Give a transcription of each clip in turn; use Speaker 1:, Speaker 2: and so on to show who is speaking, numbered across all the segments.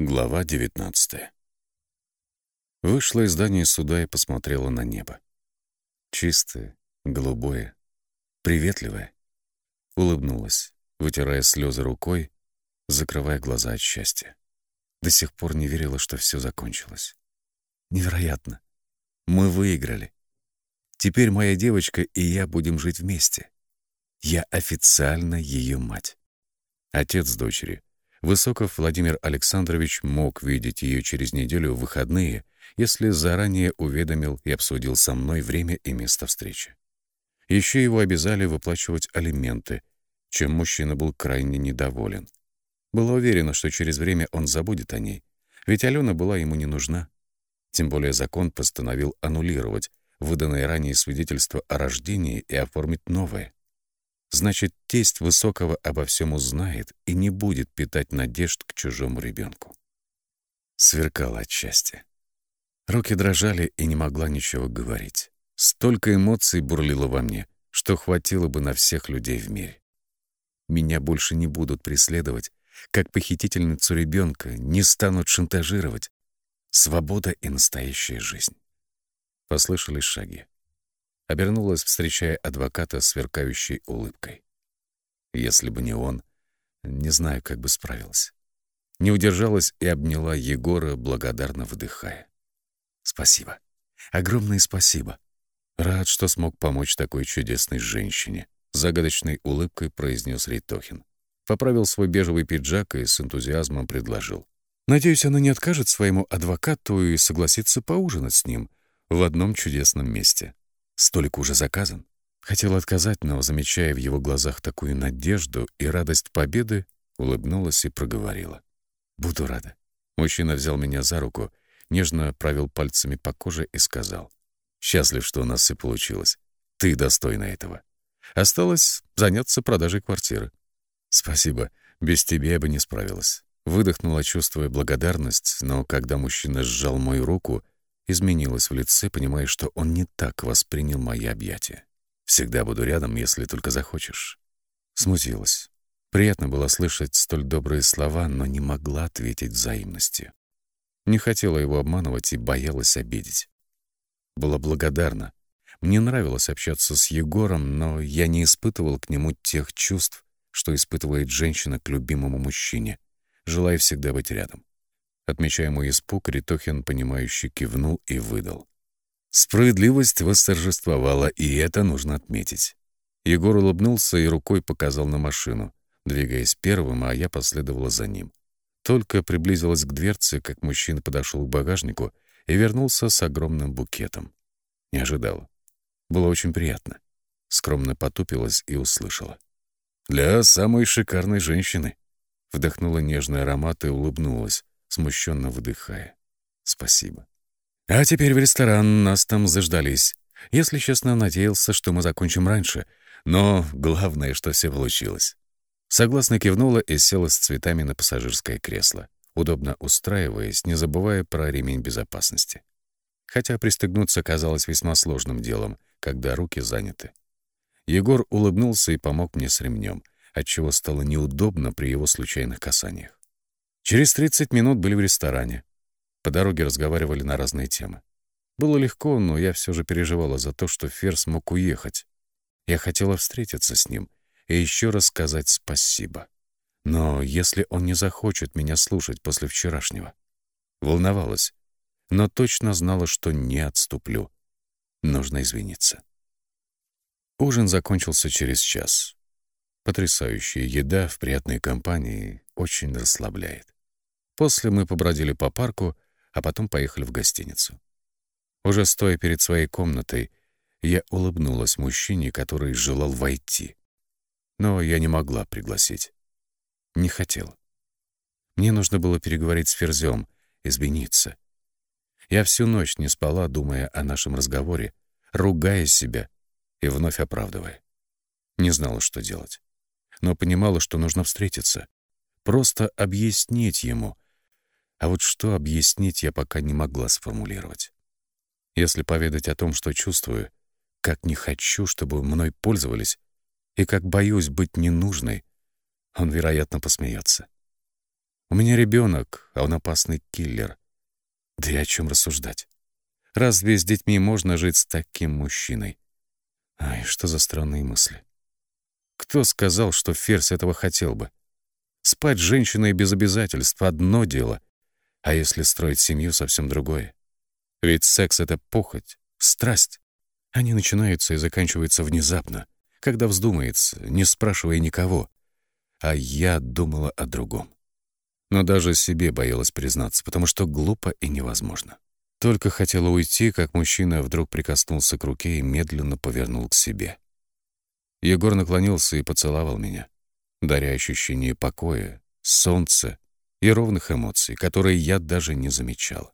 Speaker 1: Глава 19 Вышла из здания суда и посмотрела на небо. Чистое, голубое, приветливое. Улыбнулась, вытирая слезы рукой, закрывая глаза от счастья. До сих пор не верила, что все закончилось. Невероятно. Мы выиграли. Теперь моя девочка и я будем жить вместе. Я официально ее мать. Отец дочери Высоков Владимир Александрович мог видеть ее через неделю в выходные, если заранее уведомил и обсудил со мной время и место встречи. Еще его обязали выплачивать алименты, чем мужчина был крайне недоволен. Была уверена, что через время он забудет о ней, ведь Алена была ему не нужна. Тем более закон постановил аннулировать выданное ранее свидетельство о рождении и оформить новое. Значит, тесть Высокого обо всем узнает и не будет питать надежд к чужому ребенку. Сверкала от счастья. Руки дрожали и не могла ничего говорить. Столько эмоций бурлило во мне, что хватило бы на всех людей в мире. Меня больше не будут преследовать, как похитительницу ребенка, не станут шантажировать. Свобода и настоящая жизнь. Послышались шаги обернулась, встречая адвоката сверкающей улыбкой. Если бы не он, не знаю, как бы справилась. Не удержалась и обняла Егора, благодарно вдыхая. «Спасибо. Огромное спасибо. Рад, что смог помочь такой чудесной женщине», — загадочной улыбкой произнес Рейтохин. Поправил свой бежевый пиджак и с энтузиазмом предложил. «Надеюсь, она не откажет своему адвокату и согласится поужинать с ним в одном чудесном месте». Столик уже заказан. Хотел отказать, но, замечая в его глазах такую надежду и радость победы, улыбнулась и проговорила. «Буду рада». Мужчина взял меня за руку, нежно провел пальцами по коже и сказал. «Счастлив, что у нас все получилось. Ты достойна этого. Осталось заняться продажей квартиры». «Спасибо. Без тебя я бы не справилась». Выдохнула, чувствуя благодарность, но когда мужчина сжал мою руку, изменилась в лице, понимая, что он не так воспринял мои объятия. «Всегда буду рядом, если только захочешь». Смутилась. Приятно было слышать столь добрые слова, но не могла ответить взаимностью. Не хотела его обманывать и боялась обидеть. Была благодарна. Мне нравилось общаться с Егором, но я не испытывал к нему тех чувств, что испытывает женщина к любимому мужчине, желая всегда быть рядом. Отмечая мой испуг, Ритохин, понимающе кивнул и выдал. Справедливость восторжествовала, и это нужно отметить. Егор улыбнулся и рукой показал на машину, двигаясь первым, а я последовала за ним. Только приблизилась к дверце, как мужчина подошел к багажнику и вернулся с огромным букетом. Не ожидала. Было очень приятно. Скромно потупилась и услышала. «Для самой шикарной женщины». Вдохнула нежный аромат и улыбнулась, смущенно выдыхая. «Спасибо». «А теперь в ресторан, нас там заждались. Если честно, надеялся, что мы закончим раньше, но главное, что все получилось». Согласно кивнула и села с цветами на пассажирское кресло, удобно устраиваясь, не забывая про ремень безопасности. Хотя пристегнуться казалось весьма сложным делом, когда руки заняты. Егор улыбнулся и помог мне с ремнем, отчего стало неудобно при его случайных касаниях. Через 30 минут были в ресторане. По дороге разговаривали на разные темы. Было легко, но я все же переживала за то, что Ферс мог уехать. Я хотела встретиться с ним и еще раз сказать спасибо. Но если он не захочет меня слушать после вчерашнего? Волновалась, но точно знала, что не отступлю. Нужно извиниться. Ужин закончился через час. Потрясающая еда в приятной компании очень расслабляет. После мы побродили по парку, а потом поехали в гостиницу. Уже стоя перед своей комнатой, я улыбнулась мужчине, который желал войти. Но я не могла пригласить. Не хотела. Мне нужно было переговорить с Ферзем, извиниться. Я всю ночь не спала, думая о нашем разговоре, ругая себя и вновь оправдывая. Не знала, что делать. Но понимала, что нужно встретиться. Просто объяснить ему — а вот что объяснить я пока не могла сформулировать. Если поведать о том, что чувствую, как не хочу, чтобы мной пользовались, и как боюсь быть ненужной, он, вероятно, посмеется. У меня ребенок, а он опасный киллер. Да и о чем рассуждать? Разве с детьми можно жить с таким мужчиной? Ай, что за странные мысли. Кто сказал, что Ферзь этого хотел бы? Спать с женщиной без обязательств — одно дело, а если строить семью — совсем другое. Ведь секс — это похоть, страсть. Они начинаются и заканчиваются внезапно, когда вздумается, не спрашивая никого. А я думала о другом. Но даже себе боялась признаться, потому что глупо и невозможно. Только хотела уйти, как мужчина вдруг прикоснулся к руке и медленно повернул к себе. Егор наклонился и поцеловал меня, даря ощущение покоя, солнца и ровных эмоций, которые я даже не замечала.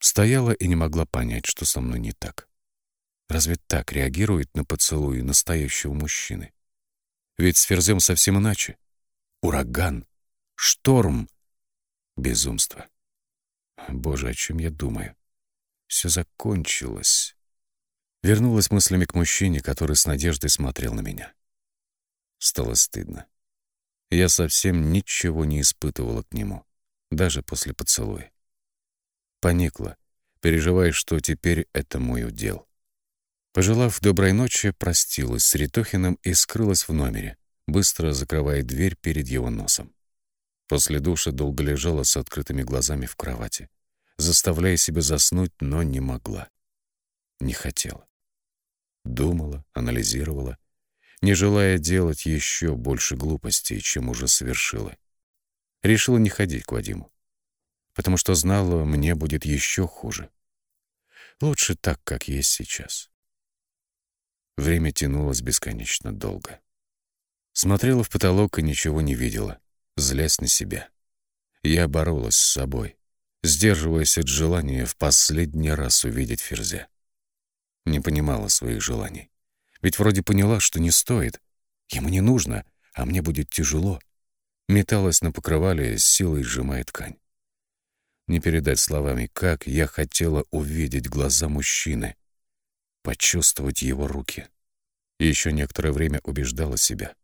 Speaker 1: Стояла и не могла понять, что со мной не так. Разве так реагирует на поцелуи настоящего мужчины? Ведь с Ферзем совсем иначе. Ураган, шторм, безумство. Боже, о чем я думаю? Все закончилось. Вернулась мыслями к мужчине, который с надеждой смотрел на меня. Стало стыдно. Я совсем ничего не испытывала к нему, даже после поцелуя. Поникла, переживая, что теперь это мой удел. Пожелав доброй ночи, простилась с Ритохиным и скрылась в номере, быстро закрывая дверь перед его носом. После душа долго лежала с открытыми глазами в кровати, заставляя себя заснуть, но не могла. Не хотела. Думала, анализировала, не желая делать еще больше глупостей, чем уже совершила. Решила не ходить к Вадиму, потому что знала, мне будет еще хуже. Лучше так, как есть сейчас. Время тянулось бесконечно долго. Смотрела в потолок и ничего не видела, злясь на себя. Я боролась с собой, сдерживаясь от желания в последний раз увидеть Ферзя. Не понимала своих желаний. Ведь вроде поняла, что не стоит. Ему не нужно, а мне будет тяжело. Металась на покрывале, с силой сжимая ткань. Не передать словами, как я хотела увидеть глаза мужчины, почувствовать его руки. И еще некоторое время убеждала себя.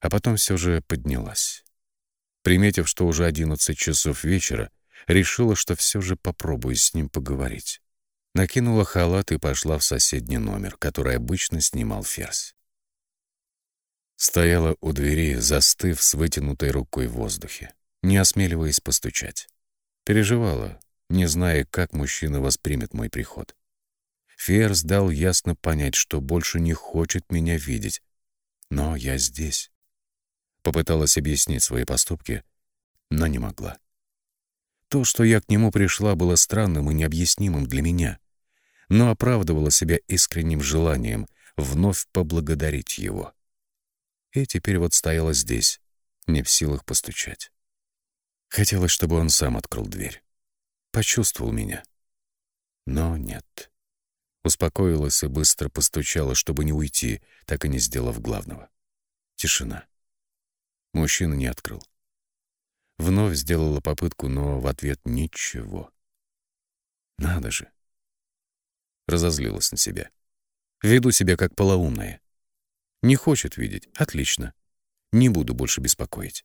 Speaker 1: А потом все же поднялась. Приметив, что уже одиннадцать часов вечера, решила, что все же попробую с ним поговорить. Накинула халат и пошла в соседний номер, который обычно снимал Ферзь. Стояла у двери, застыв с вытянутой рукой в воздухе, не осмеливаясь постучать. Переживала, не зная, как мужчина воспримет мой приход. Ферзь дал ясно понять, что больше не хочет меня видеть. Но я здесь. Попыталась объяснить свои поступки, но не могла. То, что я к нему пришла, было странным и необъяснимым для меня но оправдывала себя искренним желанием вновь поблагодарить его. И теперь вот стояла здесь, не в силах постучать. Хотелось, чтобы он сам открыл дверь. Почувствовал меня. Но нет. Успокоилась и быстро постучала, чтобы не уйти, так и не сделав главного. Тишина. Мужчина не открыл. Вновь сделала попытку, но в ответ ничего. Надо же. Разозлилась на себя. Веду себя как полоумная. Не хочет видеть? Отлично. Не буду больше беспокоить.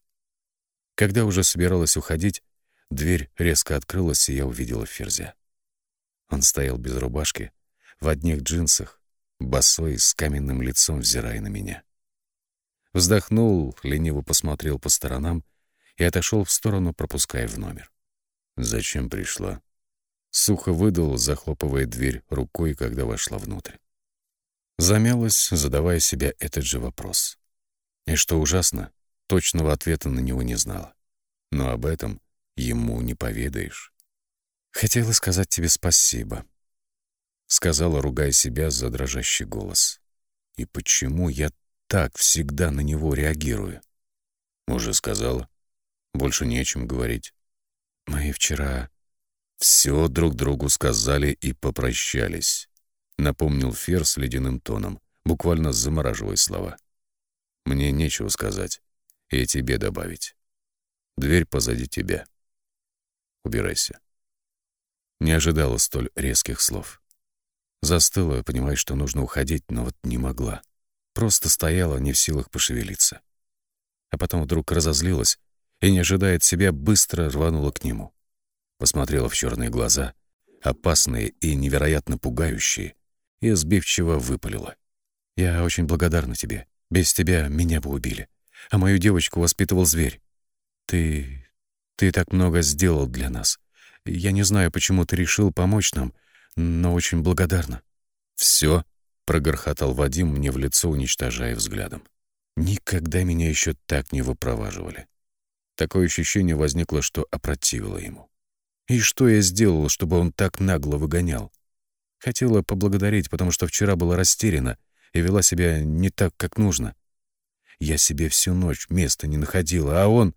Speaker 1: Когда уже собиралась уходить, дверь резко открылась, и я увидела Ферзя. Он стоял без рубашки, в одних джинсах, босой, с каменным лицом, взирая на меня. Вздохнул, лениво посмотрел по сторонам и отошел в сторону, пропуская в номер. «Зачем пришла?» Сухо выдал, захлопывая дверь рукой, когда вошла внутрь. Замялась, задавая себе этот же вопрос. И что ужасно, точного ответа на него не знала. Но об этом ему не поведаешь. «Хотела сказать тебе спасибо», — сказала, ругая себя за дрожащий голос. «И почему я так всегда на него реагирую?» «Уже сказала. Больше не о чем говорить». «Мы вчера все друг другу сказали и попрощались. Напомнил Фер с ледяным тоном, буквально замораживая слова. Мне нечего сказать и тебе добавить. Дверь позади тебя. Убирайся. Не ожидала столь резких слов. Застыла, понимая, что нужно уходить, но вот не могла. Просто стояла, не в силах пошевелиться. А потом вдруг разозлилась и, не ожидая от себя, быстро рванула к нему. Посмотрела в черные глаза, опасные и невероятно пугающие, и сбивчиво выпалила. «Я очень благодарна тебе. Без тебя меня бы убили. А мою девочку воспитывал зверь. Ты... ты так много сделал для нас. Я не знаю, почему ты решил помочь нам, но очень благодарна». «Всё?» — прогорхотал Вадим мне в лицо, уничтожая взглядом. Никогда меня еще так не выпроваживали. Такое ощущение возникло, что опротивило ему. И что я сделал, чтобы он так нагло выгонял? Хотела поблагодарить, потому что вчера была растеряна и вела себя не так, как нужно. Я себе всю ночь места не находила, а он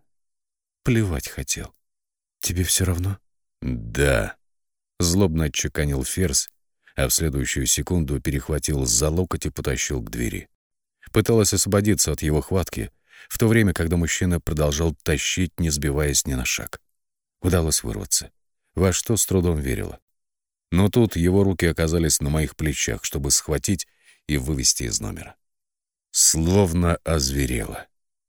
Speaker 1: плевать хотел. «Тебе все равно?» «Да», — злобно отчеканил Ферзь, а в следующую секунду перехватил за локоть и потащил к двери. Пыталась освободиться от его хватки, в то время, когда мужчина продолжал тащить, не сбиваясь ни на шаг. Удалось вырваться, во что с трудом верила. Но тут его руки оказались на моих плечах, чтобы схватить и вывести из номера. Словно озверела.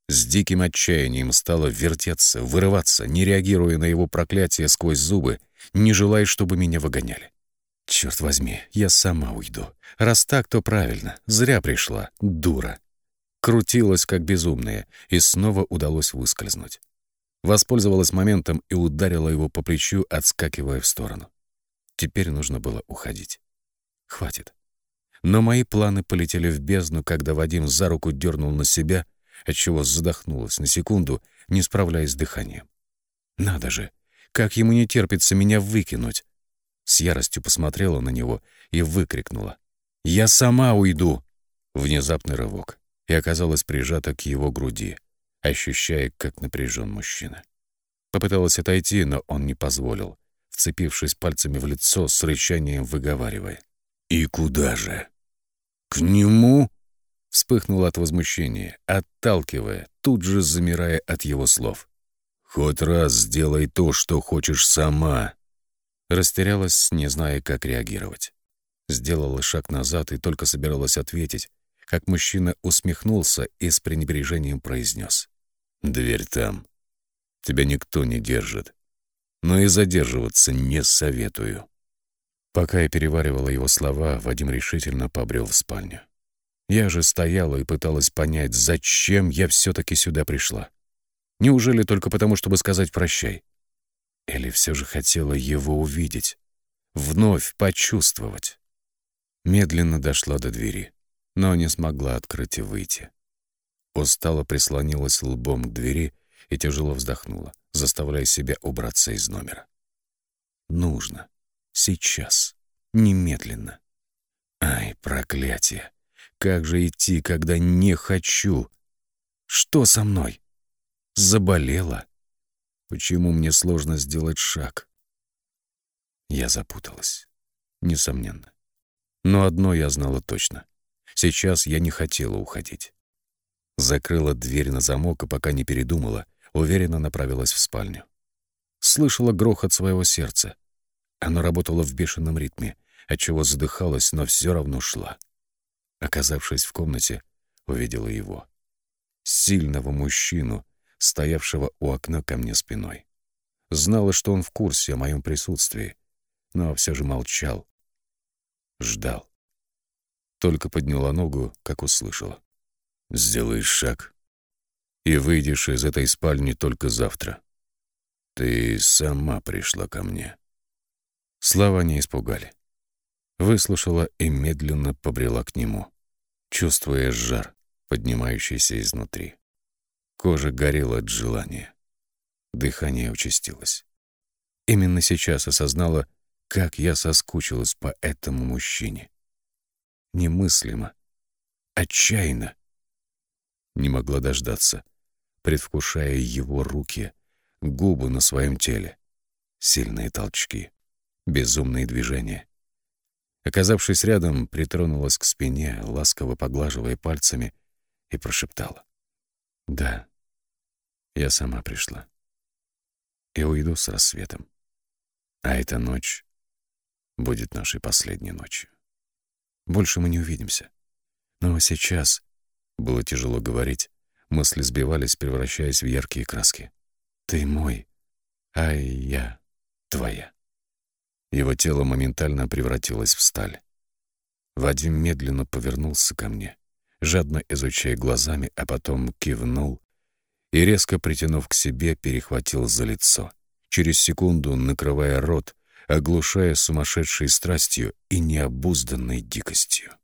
Speaker 1: С диким отчаянием стала вертеться, вырываться, не реагируя на его проклятие сквозь зубы, не желая, чтобы меня выгоняли. Черт возьми, я сама уйду. Раз так, то правильно. Зря пришла, дура. Крутилась, как безумная, и снова удалось выскользнуть. Воспользовалась моментом и ударила его по плечу, отскакивая в сторону. Теперь нужно было уходить. Хватит. Но мои планы полетели в бездну, когда Вадим за руку дернул на себя, отчего задохнулась на секунду, не справляясь с дыханием. Надо же, как ему не терпится меня выкинуть. С яростью посмотрела на него и выкрикнула. «Я сама уйду!» Внезапный рывок и оказалась прижата к его груди, ощущая, как напряжен мужчина. Попыталась отойти, но он не позволил, вцепившись пальцами в лицо, с рычанием выговаривая. «И куда же?» «К нему?» Вспыхнула от возмущения, отталкивая, тут же замирая от его слов. «Хоть раз сделай то, что хочешь сама!» Растерялась, не зная, как реагировать. Сделала шаг назад и только собиралась ответить, как мужчина усмехнулся и с пренебрежением произнес. «Дверь там. Тебя никто не держит. Но и задерживаться не советую». Пока я переваривала его слова, Вадим решительно побрел в спальню. Я же стояла и пыталась понять, зачем я все-таки сюда пришла. Неужели только потому, чтобы сказать «прощай»? Или все же хотела его увидеть, вновь почувствовать? Медленно дошла до двери, но не смогла открыть и выйти. Устало прислонилась лбом к двери и тяжело вздохнула, заставляя себя убраться из номера. Нужно. Сейчас. Немедленно. Ай, проклятие. Как же идти, когда не хочу? Что со мной? Заболела? Почему мне сложно сделать шаг? Я запуталась. Несомненно. Но одно я знала точно. Сейчас я не хотела уходить. Закрыла дверь на замок и пока не передумала, уверенно направилась в спальню. Слышала грохот своего сердца. Оно работало в бешеном ритме, отчего задыхалась, но все равно шла. Оказавшись в комнате, увидела его. Сильного мужчину, стоявшего у окна ко мне спиной. Знала, что он в курсе о моем присутствии, но все же молчал. Ждал. Только подняла ногу, как услышала. «Сделаешь шаг, и выйдешь из этой спальни только завтра. Ты сама пришла ко мне». Слова не испугали. Выслушала и медленно побрела к нему, чувствуя жар, поднимающийся изнутри. Кожа горела от желания. Дыхание участилось. Именно сейчас осознала, как я соскучилась по этому мужчине. Немыслимо. Отчаянно. Не могла дождаться, предвкушая его руки, губы на своем теле. Сильные толчки, безумные движения. Оказавшись рядом, притронулась к спине, ласково поглаживая пальцами, и прошептала. «Да, я сама пришла. И уйду с рассветом. А эта ночь будет нашей последней ночью. Больше мы не увидимся. Но сейчас было тяжело говорить, мысли сбивались, превращаясь в яркие краски. Ты мой, а я твоя. Его тело моментально превратилось в сталь. Вадим медленно повернулся ко мне, жадно изучая глазами, а потом кивнул и, резко притянув к себе, перехватил за лицо, через секунду накрывая рот, оглушая сумасшедшей страстью и необузданной дикостью.